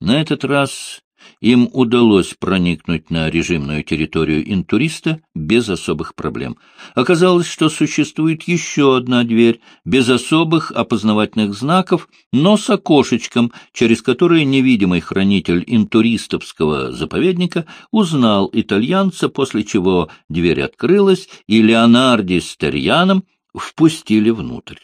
На этот раз им удалось проникнуть на режимную территорию интуриста без особых проблем. Оказалось, что существует еще одна дверь, без особых опознавательных знаков, но с окошечком, через которое невидимый хранитель интуристовского заповедника узнал итальянца, после чего дверь открылась, и Леонарди с Терьяном впустили внутрь.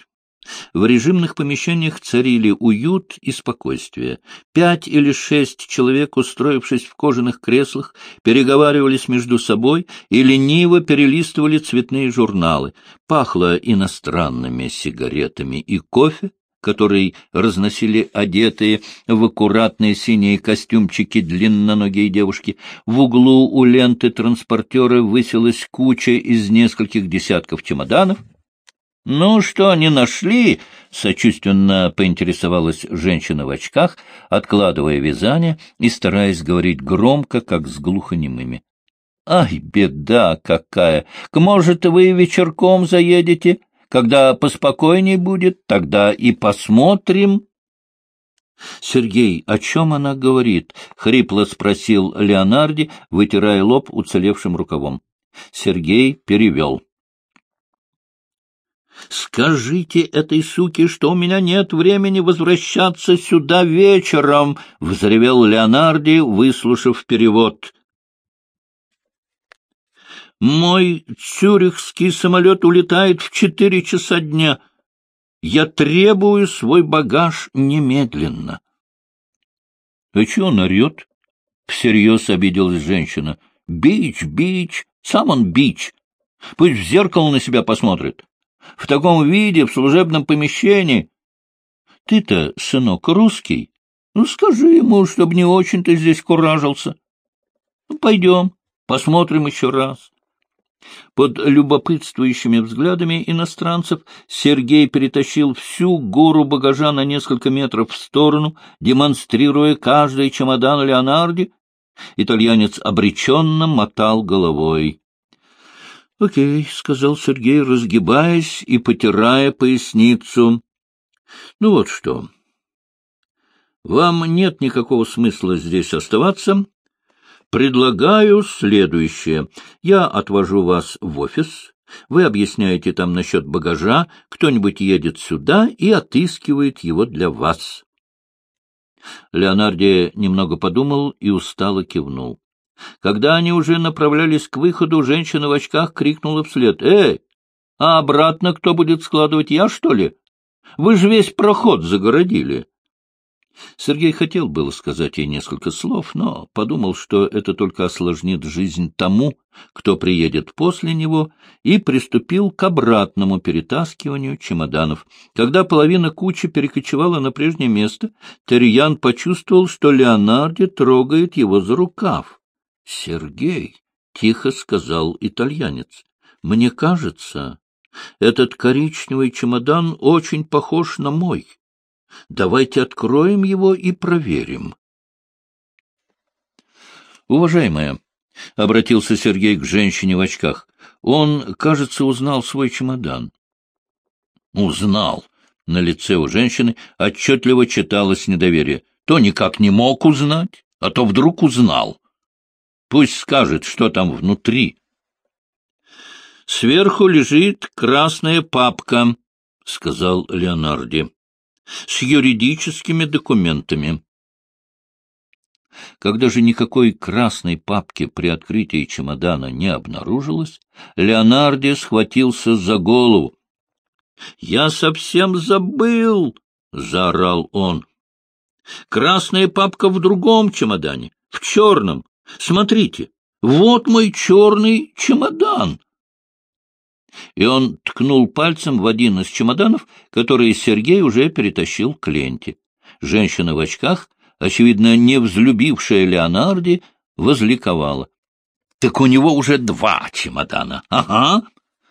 В режимных помещениях царили уют и спокойствие. Пять или шесть человек, устроившись в кожаных креслах, переговаривались между собой и лениво перелистывали цветные журналы. Пахло иностранными сигаретами и кофе, который разносили одетые в аккуратные синие костюмчики длинноногие девушки. В углу у ленты транспортера высилась куча из нескольких десятков чемоданов —— Ну что, не нашли? — сочувственно поинтересовалась женщина в очках, откладывая вязание и стараясь говорить громко, как с глухонемыми. — Ай, беда какая! К может, вы вечерком заедете? Когда поспокойней будет, тогда и посмотрим. — Сергей, о чем она говорит? — хрипло спросил Леонарди, вытирая лоб уцелевшим рукавом. Сергей перевел. — «Скажите этой суке, что у меня нет времени возвращаться сюда вечером!» — взревел Леонарди, выслушав перевод. «Мой цюрихский самолет улетает в четыре часа дня. Я требую свой багаж немедленно». «А чего он орет?» — всерьез обиделась женщина. «Бич, бич, сам он бич. Пусть в зеркало на себя посмотрит» в таком виде, в служебном помещении. Ты-то, сынок, русский. Ну, скажи ему, чтобы не очень-то здесь куражился. Ну, пойдем, посмотрим еще раз. Под любопытствующими взглядами иностранцев Сергей перетащил всю гору багажа на несколько метров в сторону, демонстрируя каждый чемодан Леонарди. Итальянец обреченно мотал головой. — Окей, — сказал Сергей, разгибаясь и потирая поясницу. — Ну вот что. Вам нет никакого смысла здесь оставаться. Предлагаю следующее. Я отвожу вас в офис. Вы объясняете там насчет багажа, кто-нибудь едет сюда и отыскивает его для вас. Леонарди немного подумал и устало кивнул. Когда они уже направлялись к выходу, женщина в очках крикнула вслед. — Эй, а обратно кто будет складывать, я, что ли? Вы же весь проход загородили. Сергей хотел было сказать ей несколько слов, но подумал, что это только осложнит жизнь тому, кто приедет после него, и приступил к обратному перетаскиванию чемоданов. Когда половина кучи перекочевала на прежнее место, Терьян почувствовал, что Леонарди трогает его за рукав. — Сергей, — тихо сказал итальянец, — мне кажется, этот коричневый чемодан очень похож на мой. Давайте откроем его и проверим. Уважаемая, — обратился Сергей к женщине в очках, — он, кажется, узнал свой чемодан. Узнал. На лице у женщины отчетливо читалось недоверие. То никак не мог узнать, а то вдруг узнал. Пусть скажет, что там внутри. Сверху лежит красная папка, — сказал Леонарди, — с юридическими документами. Когда же никакой красной папки при открытии чемодана не обнаружилось, Леонарди схватился за голову. — Я совсем забыл! — заорал он. — Красная папка в другом чемодане, в черном, Смотрите, вот мой черный чемодан. И он ткнул пальцем в один из чемоданов, который Сергей уже перетащил к ленте. Женщина в очках, очевидно, не взлюбившая Леонарди, возликовала. — Так у него уже два чемодана. Ага.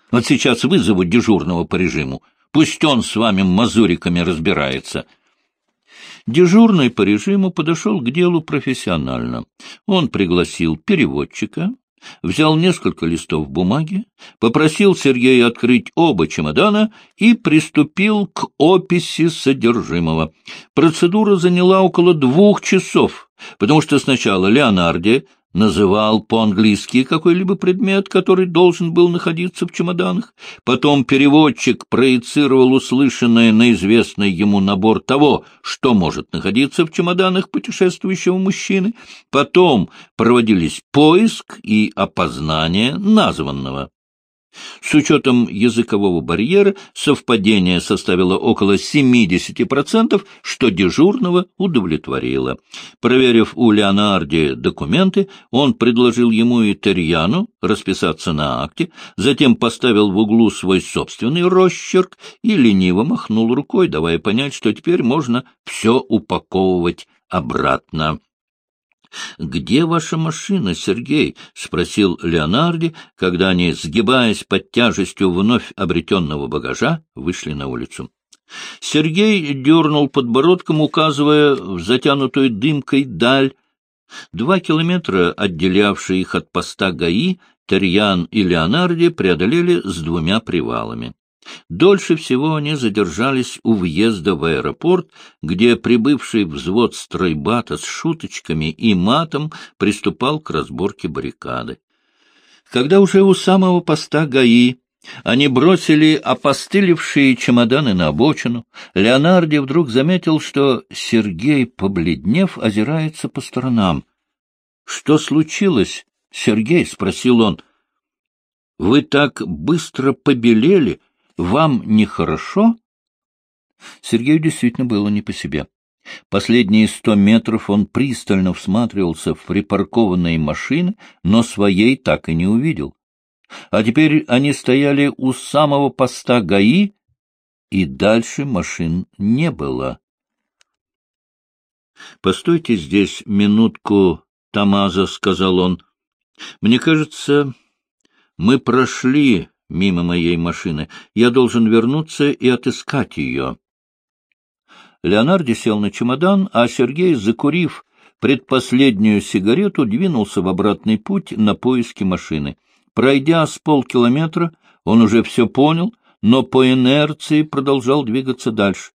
Вот сейчас вызову дежурного по режиму. Пусть он с вами мазуриками разбирается. — Дежурный по режиму подошел к делу профессионально. Он пригласил переводчика, взял несколько листов бумаги, попросил Сергея открыть оба чемодана и приступил к описи содержимого. Процедура заняла около двух часов, потому что сначала Леонарди называл по-английски какой-либо предмет, который должен был находиться в чемоданах. Потом переводчик проецировал услышанное на известный ему набор того, что может находиться в чемоданах путешествующего мужчины. Потом проводились поиск и опознание названного. С учетом языкового барьера совпадение составило около 70%, что дежурного удовлетворило. Проверив у Леонарди документы, он предложил ему и Терьяну расписаться на акте, затем поставил в углу свой собственный росчерк и лениво махнул рукой, давая понять, что теперь можно все упаковывать обратно. — Где ваша машина, Сергей? — спросил Леонарди, когда они, сгибаясь под тяжестью вновь обретенного багажа, вышли на улицу. Сергей дернул подбородком, указывая в затянутую дымкой даль. Два километра, отделявшие их от поста ГАИ, Терьян и Леонарди преодолели с двумя привалами. Дольше всего они задержались у въезда в аэропорт, где прибывший взвод стройбата с шуточками и матом приступал к разборке баррикады. Когда уже у самого поста ГАИ они бросили опостылевшие чемоданы на обочину, Леонарди вдруг заметил, что Сергей, побледнев, озирается по сторонам. — Что случилось, Сергей? — спросил он. — Вы так быстро побелели, — вам нехорошо? Сергею действительно было не по себе. Последние сто метров он пристально всматривался в припаркованные машины, но своей так и не увидел. А теперь они стояли у самого поста ГАИ, и дальше машин не было. — Постойте здесь минутку, Тамаза, — сказал он. — Мне кажется, мы прошли мимо моей машины. Я должен вернуться и отыскать ее. Леонарди сел на чемодан, а Сергей, закурив предпоследнюю сигарету, двинулся в обратный путь на поиски машины. Пройдя с полкилометра, он уже все понял, но по инерции продолжал двигаться дальше.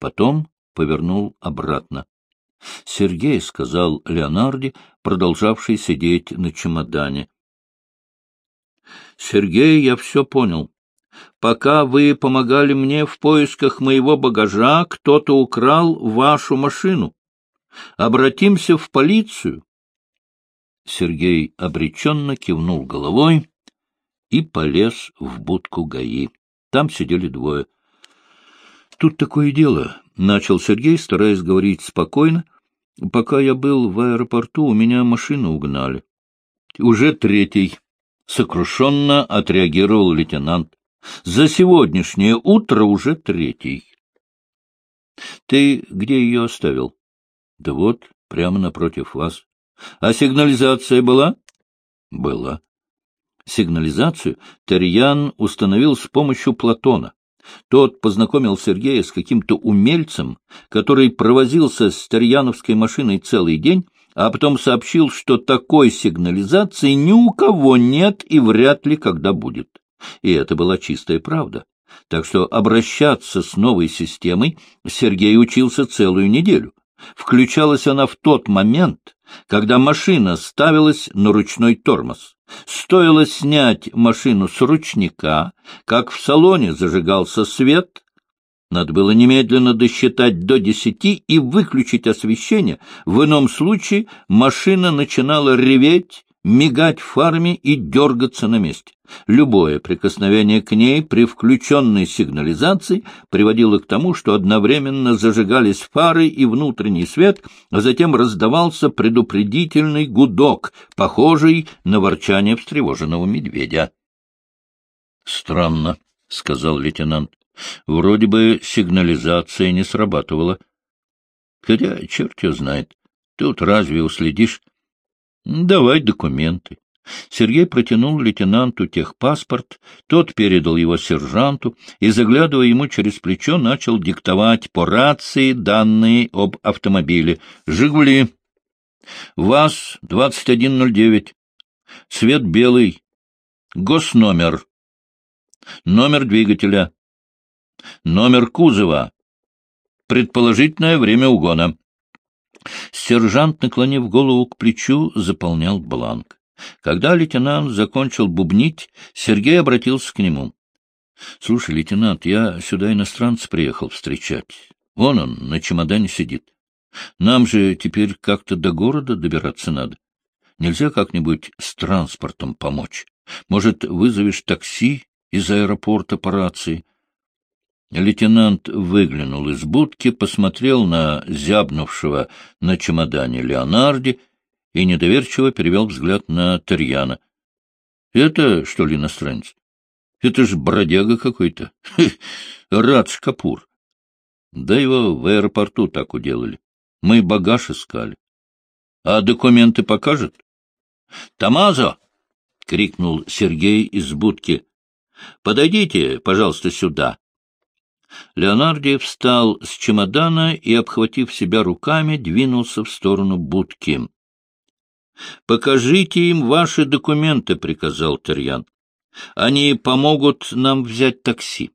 Потом повернул обратно. — Сергей, — сказал Леонарди, продолжавший сидеть на чемодане, — Сергей, я все понял. Пока вы помогали мне в поисках моего багажа, кто-то украл вашу машину. Обратимся в полицию. Сергей обреченно кивнул головой и полез в будку ГАИ. Там сидели двое. — Тут такое дело, — начал Сергей, стараясь говорить спокойно. — Пока я был в аэропорту, у меня машину угнали. — Уже третий, — сокрушенно отреагировал лейтенант. — За сегодняшнее утро уже третий. — Ты где ее оставил? — Да вот, прямо напротив вас. — А сигнализация была? — Была. Сигнализацию Терьян установил с помощью Платона. Тот познакомил Сергея с каким-то умельцем, который провозился с Терьяновской машиной целый день а потом сообщил, что такой сигнализации ни у кого нет и вряд ли когда будет. И это была чистая правда. Так что обращаться с новой системой Сергей учился целую неделю. Включалась она в тот момент, когда машина ставилась на ручной тормоз. Стоило снять машину с ручника, как в салоне зажигался свет, надо было немедленно досчитать до десяти и выключить освещение. В ином случае машина начинала реветь, мигать фарами и дергаться на месте. Любое прикосновение к ней при включенной сигнализации приводило к тому, что одновременно зажигались фары и внутренний свет, а затем раздавался предупредительный гудок, похожий на ворчание встревоженного медведя. — Странно, — сказал лейтенант. Вроде бы сигнализация не срабатывала. Хотя, черт его знает, тут разве уследишь? Давай документы. Сергей протянул лейтенанту техпаспорт, тот передал его сержанту и, заглядывая ему через плечо, начал диктовать по рации данные об автомобиле. «Жигули! ВАЗ-2109, Цвет белый. Госномер. Номер двигателя. Номер кузова. Предположительное время угона. Сержант, наклонив голову к плечу, заполнял бланк. Когда лейтенант закончил бубнить, Сергей обратился к нему. — Слушай, лейтенант, я сюда иностранца приехал встречать. Вон он, на чемодане сидит. Нам же теперь как-то до города добираться надо. Нельзя как-нибудь с транспортом помочь? Может, вызовешь такси из аэропорта по рации? Лейтенант выглянул из будки, посмотрел на зябнувшего на чемодане Леонарди и недоверчиво перевел взгляд на Тарьяна. — Это, что ли, иностранец? Это ж бродяга какой-то. Радж Капур. Да его в аэропорту так уделали. Мы багаж искали. А документы покажет? — Тамазо! — крикнул Сергей из будки. — Подойдите, пожалуйста, сюда. Леонарди встал с чемодана и, обхватив себя руками, двинулся в сторону будки. — Покажите им ваши документы, — приказал Терьян. — Они помогут нам взять такси.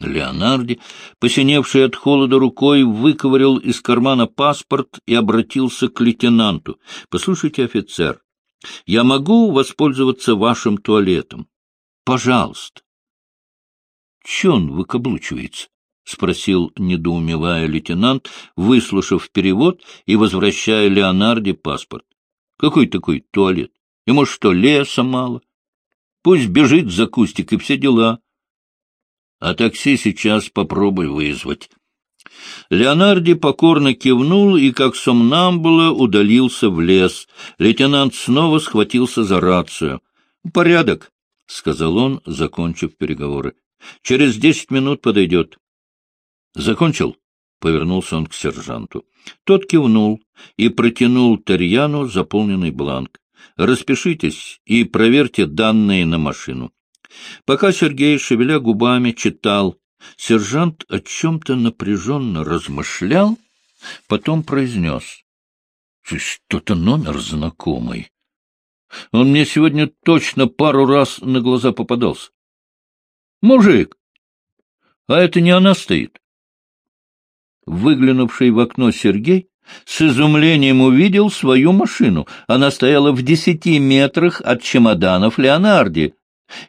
Леонарди, посиневший от холода рукой, выковырял из кармана паспорт и обратился к лейтенанту. — Послушайте, офицер, я могу воспользоваться вашим туалетом? Пожалуйста. — Че он выкаблучивается? — спросил, недоумевая лейтенант, выслушав перевод и возвращая Леонарде паспорт. — Какой такой туалет? Ему что, леса мало? Пусть бежит за кустик и все дела. А такси сейчас попробуй вызвать. Леонарди покорно кивнул и, как сомнамбула, удалился в лес. Лейтенант снова схватился за рацию. — Порядок, — сказал он, закончив переговоры. — Через десять минут подойдет. — Закончил? — повернулся он к сержанту. Тот кивнул и протянул Тарьяну заполненный бланк. — Распишитесь и проверьте данные на машину. Пока Сергей, шевеля губами, читал, сержант о чем-то напряженно размышлял, потом произнес. — Что-то номер знакомый. Он мне сегодня точно пару раз на глаза попадался. Мужик! А это не она стоит. Выглянувший в окно Сергей с изумлением увидел свою машину. Она стояла в десяти метрах от чемоданов Леонарди,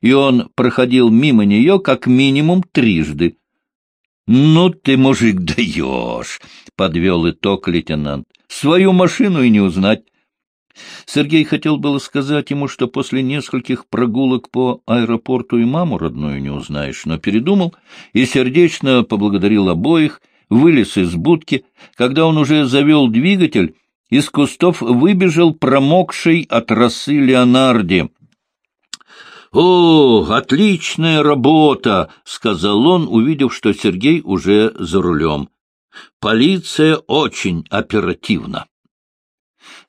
и он проходил мимо нее как минимум трижды. — Ну ты, мужик, даешь! — подвел итог лейтенант. — Свою машину и не узнать. Сергей хотел было сказать ему, что после нескольких прогулок по аэропорту и маму родную не узнаешь, но передумал и сердечно поблагодарил обоих, вылез из будки. Когда он уже завел двигатель, из кустов выбежал промокший от росы Леонарди. «О, отличная работа!» — сказал он, увидев, что Сергей уже за рулем. «Полиция очень оперативна».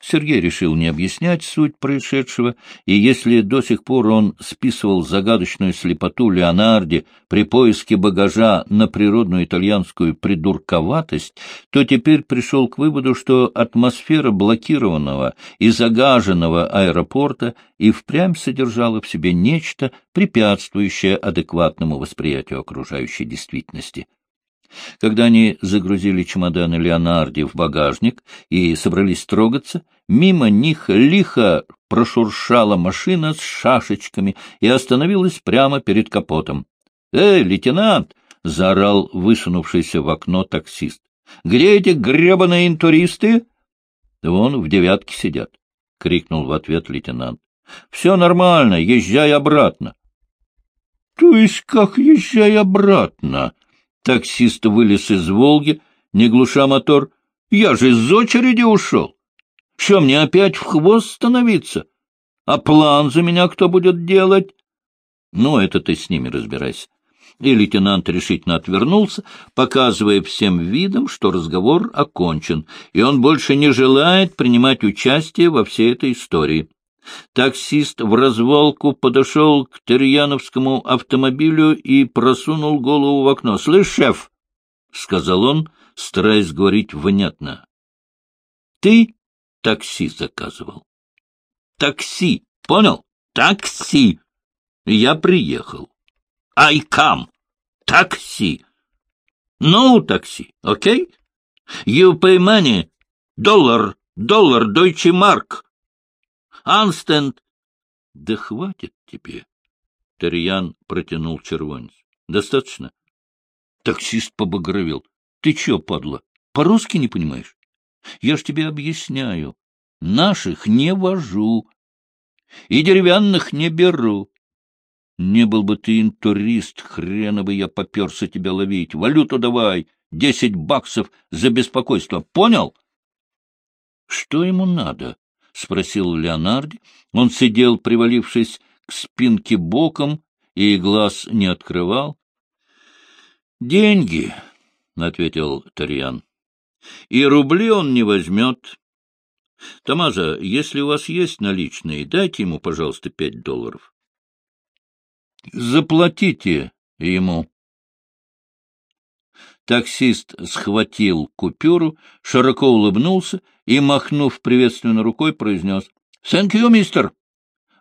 Сергей решил не объяснять суть происшедшего, и если до сих пор он списывал загадочную слепоту Леонарди при поиске багажа на природную итальянскую придурковатость, то теперь пришел к выводу, что атмосфера блокированного и загаженного аэропорта и впрямь содержала в себе нечто, препятствующее адекватному восприятию окружающей действительности. Когда они загрузили чемоданы Леонарди в багажник и собрались трогаться, мимо них лихо прошуршала машина с шашечками и остановилась прямо перед капотом. — Эй, лейтенант! — заорал высунувшийся в окно таксист. — Где эти гребаные интуристы? — Вон в девятке сидят, — крикнул в ответ лейтенант. — Все нормально, езжай обратно. — То есть как езжай обратно? Таксист вылез из «Волги», не глуша мотор. «Я же из очереди ушел. Что, мне опять в хвост становиться? А план за меня кто будет делать?» «Ну, это ты с ними разбирайся». И лейтенант решительно отвернулся, показывая всем видом, что разговор окончен, и он больше не желает принимать участие во всей этой истории. Таксист в развалку подошел к Терьяновскому автомобилю и просунул голову в окно. — Слышь, шеф, — сказал он, стараясь говорить внятно, — ты такси заказывал. Такси, понял? Такси. Я приехал. I come. Такси. No такси, окей? You pay money. Доллар, доллар, Deutsche Mark. Understand? Да хватит тебе. Тарьян протянул червонец. Достаточно? Таксист побагровел. Ты чё, падла, по-русски не понимаешь? Я ж тебе объясняю. Наших не вожу. И деревянных не беру. Не был бы ты интурист, хрена бы я поперся тебя ловить. Валюту давай, десять баксов за беспокойство. Понял? Что ему надо? — спросил Леонарди. Он сидел, привалившись к спинке боком, и глаз не открывал. — Деньги, — ответил Тарьян. — И рубли он не возьмет. — Тамаза, если у вас есть наличные, дайте ему, пожалуйста, пять долларов. — Заплатите ему. Таксист схватил купюру, широко улыбнулся и, махнув приветственно рукой, произнес «Thank you, мистер!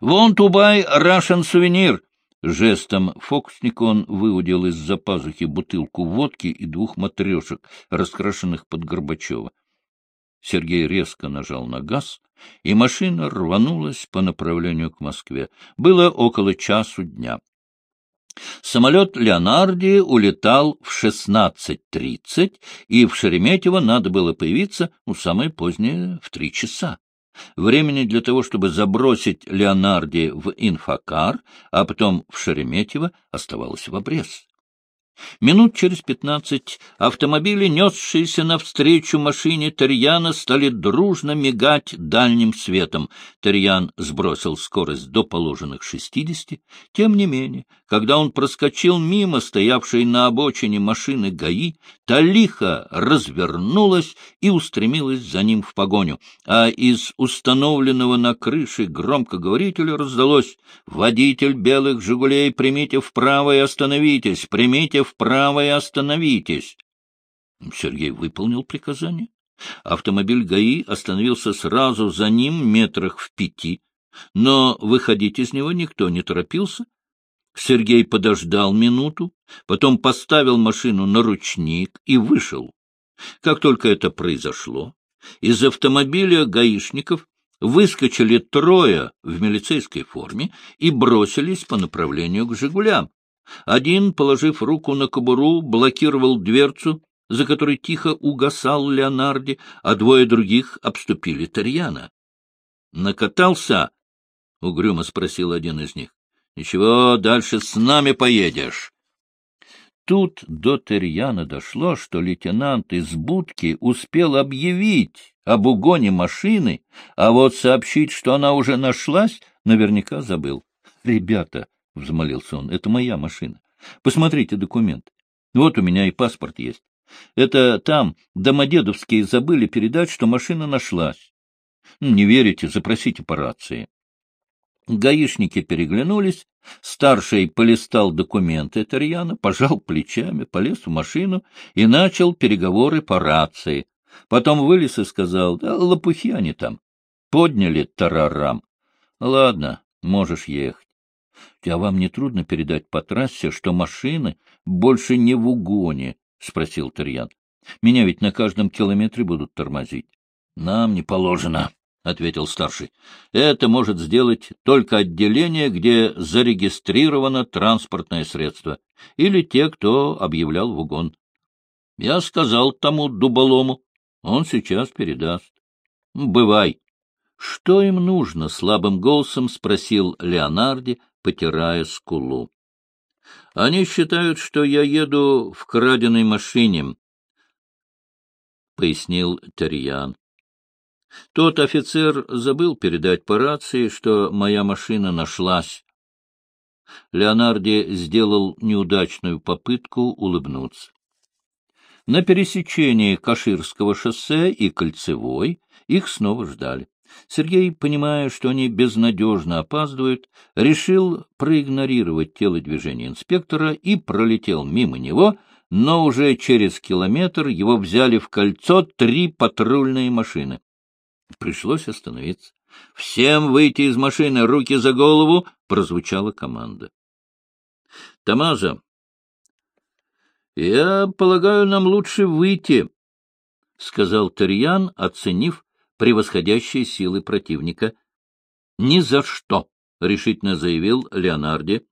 Want to buy Russian souvenir!» Жестом фокусника он выудил из-за пазухи бутылку водки и двух матрешек, раскрашенных под Горбачева. Сергей резко нажал на газ, и машина рванулась по направлению к Москве. Было около часу дня. Самолет Леонарди улетал в 16.30, и в Шереметьево надо было появиться, ну, самое позднее, в три часа. Времени для того, чтобы забросить Леонарди в инфокар, а потом в Шереметьево, оставалось в обрез. Минут через пятнадцать автомобили, несшиеся навстречу машине Тарьяна, стали дружно мигать дальним светом. Тарьян сбросил скорость до положенных шестидесяти. Тем не менее, когда он проскочил мимо стоявшей на обочине машины ГАИ, та лихо развернулась и устремилась за ним в погоню, а из установленного на крыше громкоговорителя раздалось «Водитель белых «Жигулей», примите вправо и остановитесь! Примите вправо и остановитесь!» Сергей выполнил приказание. Автомобиль ГАИ остановился сразу за ним метрах в пяти, но выходить из него никто не торопился. Сергей подождал минуту, потом поставил машину на ручник и вышел. Как только это произошло, из автомобиля гаишников выскочили трое в милицейской форме и бросились по направлению к «Жигулям». Один, положив руку на кобуру, блокировал дверцу, за которой тихо угасал Леонарди, а двое других обступили Тарьяна. — Накатался? — угрюмо спросил один из них. — Ничего, дальше с нами поедешь. Тут до Терьяна дошло, что лейтенант из будки успел объявить об угоне машины, а вот сообщить, что она уже нашлась, наверняка забыл. — Ребята, — взмолился он, — это моя машина. Посмотрите документ. Вот у меня и паспорт есть. Это там домодедовские забыли передать, что машина нашлась. Не верите, запросите по рации. Гаишники переглянулись, старший полистал документы Тарьяна, пожал плечами, полез в машину и начал переговоры по рации. Потом вылез и сказал, да лопухи они там. Подняли тарарам. Ладно, можешь ехать. А вам не трудно передать по трассе, что машины больше не в угоне? — спросил Тарьян. — Меня ведь на каждом километре будут тормозить. — Нам не положено, — ответил старший. — Это может сделать только отделение, где зарегистрировано транспортное средство, или те, кто объявлял в угон. Я сказал тому дуболому, он сейчас передаст. — Бывай. — Что им нужно? — слабым голосом спросил Леонарди, потирая скулу. — Они считают, что я еду в краденой машине, — пояснил Тарьян. Тот офицер забыл передать по рации, что моя машина нашлась. Леонарди сделал неудачную попытку улыбнуться. На пересечении Каширского шоссе и Кольцевой их снова ждали. Сергей, понимая, что они безнадежно опаздывают, решил проигнорировать телодвижение инспектора и пролетел мимо него, но уже через километр его взяли в кольцо три патрульные машины. Пришлось остановиться. «Всем выйти из машины, руки за голову!» — прозвучала команда. «Тамаза, я полагаю, нам лучше выйти», — сказал Терьян, оценив превосходящие силы противника. «Ни за что», — решительно заявил Леонарди.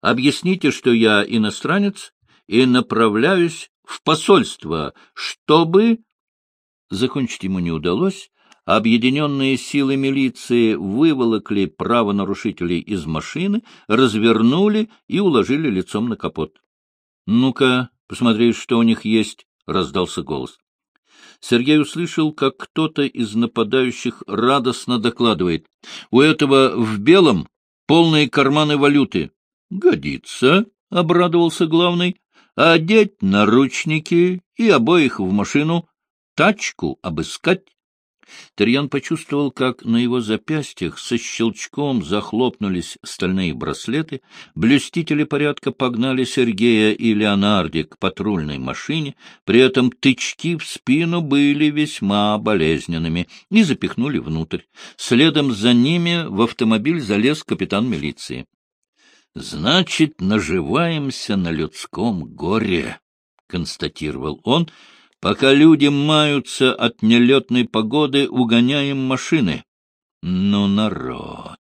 «Объясните, что я иностранец и направляюсь в посольство, чтобы...» Закончить ему не удалось. Объединенные силы милиции выволокли правонарушителей из машины, развернули и уложили лицом на капот. — Ну-ка, посмотри, что у них есть, — раздался голос. Сергей услышал, как кто-то из нападающих радостно докладывает. — У этого в белом полные карманы валюты. — Годится, — обрадовался главный. — Одеть наручники и обоих в машину, тачку обыскать. Терьян почувствовал, как на его запястьях со щелчком захлопнулись стальные браслеты, блюстители порядка погнали Сергея и Леонарди к патрульной машине, при этом тычки в спину были весьма болезненными и запихнули внутрь. Следом за ними в автомобиль залез капитан милиции. — Значит, наживаемся на людском горе, — констатировал он, — Пока люди маются от нелетной погоды, угоняем машины. Ну, народ!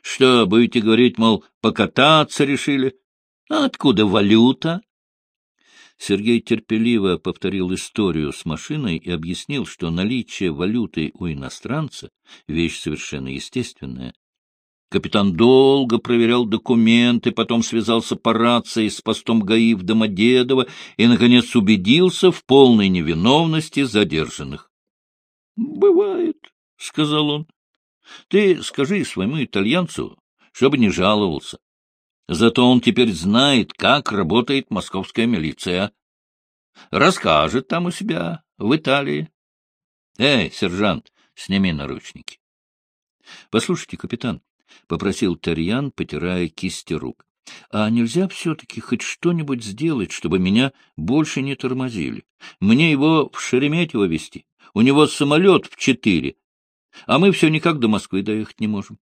Что, будете говорить, мол, покататься решили? А откуда валюта? Сергей терпеливо повторил историю с машиной и объяснил, что наличие валюты у иностранца — вещь совершенно естественная. Капитан долго проверял документы, потом связался по рации с постом ГАИ в Домодедово и, наконец, убедился в полной невиновности задержанных. — Бывает, — сказал он. — Ты скажи своему итальянцу, чтобы не жаловался. Зато он теперь знает, как работает московская милиция. Расскажет там у себя, в Италии. Эй, сержант, сними наручники. — Послушайте, капитан, — попросил Тарьян, потирая кисти рук. — А нельзя все-таки хоть что-нибудь сделать, чтобы меня больше не тормозили? Мне его в Шереметьево везти. У него самолет в четыре, а мы все никак до Москвы доехать не можем.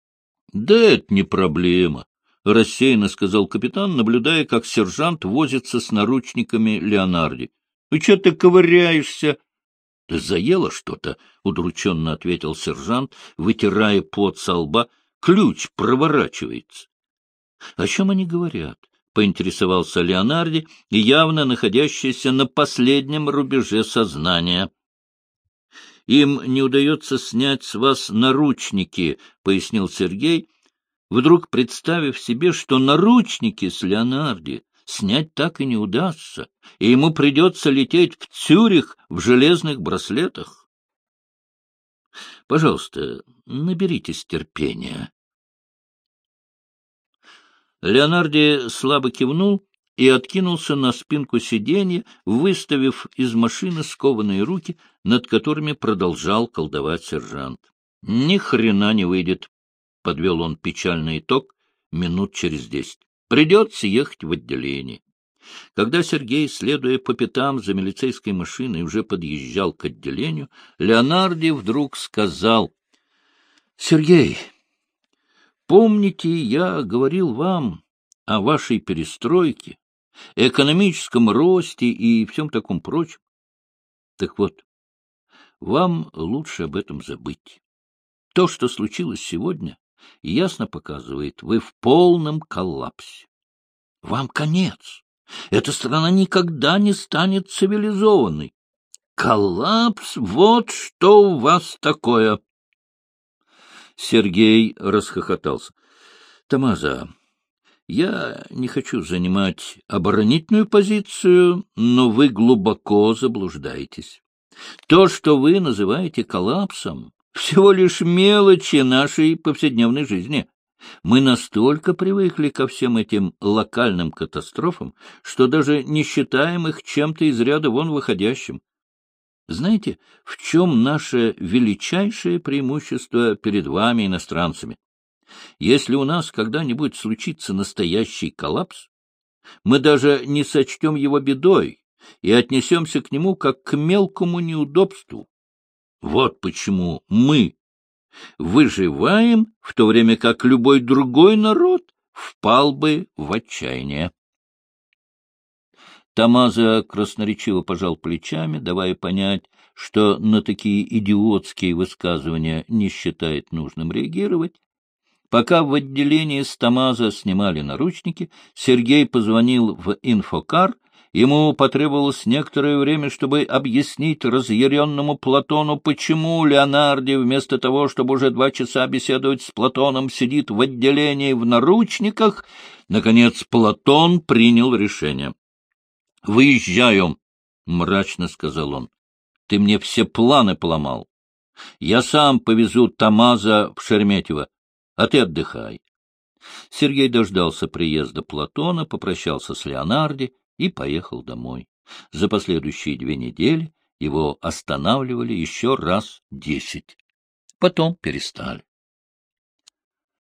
— Да это не проблема, — рассеянно сказал капитан, наблюдая, как сержант возится с наручниками Леонарди. — Ну, что ты ковыряешься? — Да заело что-то, — удрученно ответил сержант, вытирая пот со лба. Ключ проворачивается. — О чем они говорят? — поинтересовался Леонарди, явно находящийся на последнем рубеже сознания. — Им не удается снять с вас наручники, — пояснил Сергей, вдруг представив себе, что наручники с Леонарди снять так и не удастся, и ему придется лететь в Цюрих в железных браслетах. — Пожалуйста, наберитесь терпения, Леонарди слабо кивнул и откинулся на спинку сиденья, выставив из машины скованные руки, над которыми продолжал колдовать сержант. — Ни хрена не выйдет, — подвел он печальный итог минут через десять. — Придется ехать в отделение. Когда Сергей, следуя по пятам за милицейской машиной, уже подъезжал к отделению, Леонарди вдруг сказал, — Сергей, Помните, я говорил вам о вашей перестройке, экономическом росте и всем таком прочем? Так вот, вам лучше об этом забыть. То, что случилось сегодня, ясно показывает, вы в полном коллапсе. Вам конец. Эта страна никогда не станет цивилизованной. Коллапс — вот что у вас такое. Сергей расхохотался. — Тамаза, я не хочу занимать оборонительную позицию, но вы глубоко заблуждаетесь. То, что вы называете коллапсом, всего лишь мелочи нашей повседневной жизни. Мы настолько привыкли ко всем этим локальным катастрофам, что даже не считаем их чем-то из ряда вон выходящим. Знаете, в чем наше величайшее преимущество перед вами, иностранцами? Если у нас когда-нибудь случится настоящий коллапс, мы даже не сочтем его бедой и отнесемся к нему как к мелкому неудобству. Вот почему мы выживаем, в то время как любой другой народ впал бы в отчаяние. Тамаза красноречиво пожал плечами, давая понять, что на такие идиотские высказывания не считает нужным реагировать. Пока в отделении с Тамаза снимали наручники, Сергей позвонил в инфокар Ему потребовалось некоторое время, чтобы объяснить разъяренному Платону, почему Леонарди, вместо того, чтобы уже два часа беседовать с Платоном, сидит в отделении в наручниках. Наконец Платон принял решение. — Выезжаю, — мрачно сказал он. — Ты мне все планы поломал. Я сам повезу Тамаза в Шереметьево, а ты отдыхай. Сергей дождался приезда Платона, попрощался с Леонарди и поехал домой. За последующие две недели его останавливали еще раз десять. Потом перестали.